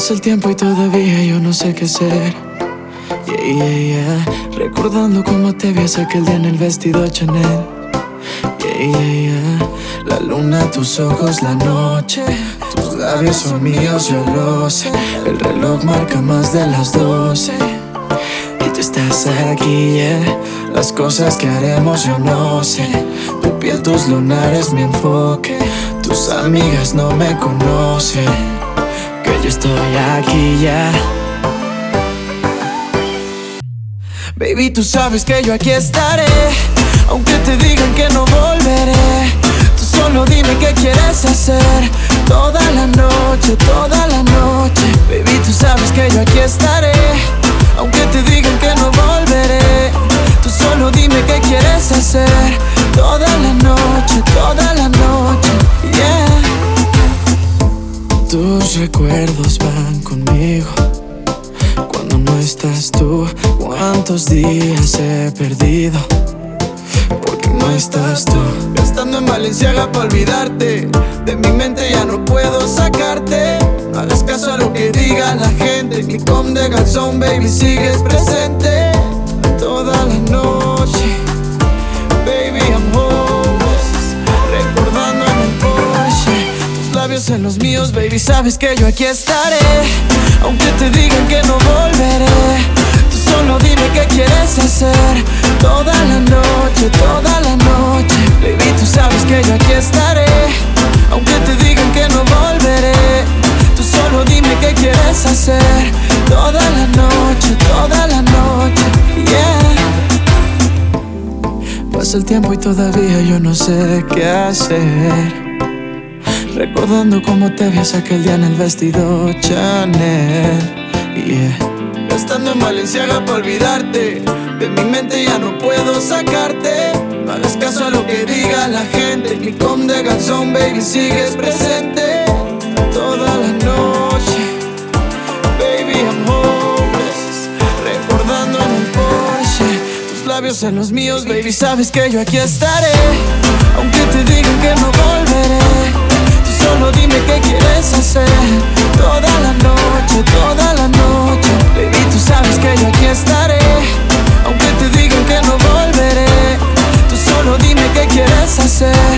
Pasa el tiempo y todavía yo no sé qué hacer. Yeah, yeah, yeah. Recordando cómo te vi aquel día en el vestido Chanel. Yeah, yeah, yeah. La luna, tus ojos, la noche. Tus labios son míos, yo lo sé. El reloj marca más de las doce. Y tú estás aquí, yeah. Las cosas que haremos yo no sé. Tu piel, tus lunares, mi enfoque. Tus amigas no me conocen yo estoy aquí ya. Baby, tú sabes que yo aquí estaré, aunque te digan que no volveré. Tú solo dime qué quieres hacer, toda la noche, toda la noche. Baby, tú sabes que yo aquí estaré, aunque te digan Tus recuerdos van conmigo. Cuando no estás tú, cuántos días he perdido. Porque no estás tú. Estando en Valenciaga para olvidarte. De mi mente ya no puedo sacarte. No hagas caso a lo que diga la gente. Mi com de calzón, baby, sigues presente. Toda la noche. En los míos, baby, sabes que yo aquí estaré. Aunque te digan que no volveré, tú solo dime qué quieres hacer. Toda la noche, toda la noche, baby, tú sabes que yo aquí estaré. Aunque te digan que no volveré, tú solo dime qué quieres hacer. Toda la noche, toda la noche, yeah. Pasa el tiempo y todavía yo no sé qué hacer. Recordando cómo te vi aquel día en el vestido Chanel. Yeah. Estando en Valenciaga para olvidarte. De mi mente ya no puedo sacarte. No hagas caso a lo que diga la gente. Mi com de calzón, baby, sigues presente. Toda la noche. Baby, I'm homeless. Recordando en un Porsche. Tus labios en los míos, baby, sabes que yo aquí estaré. Aunque te digan que no volveré. say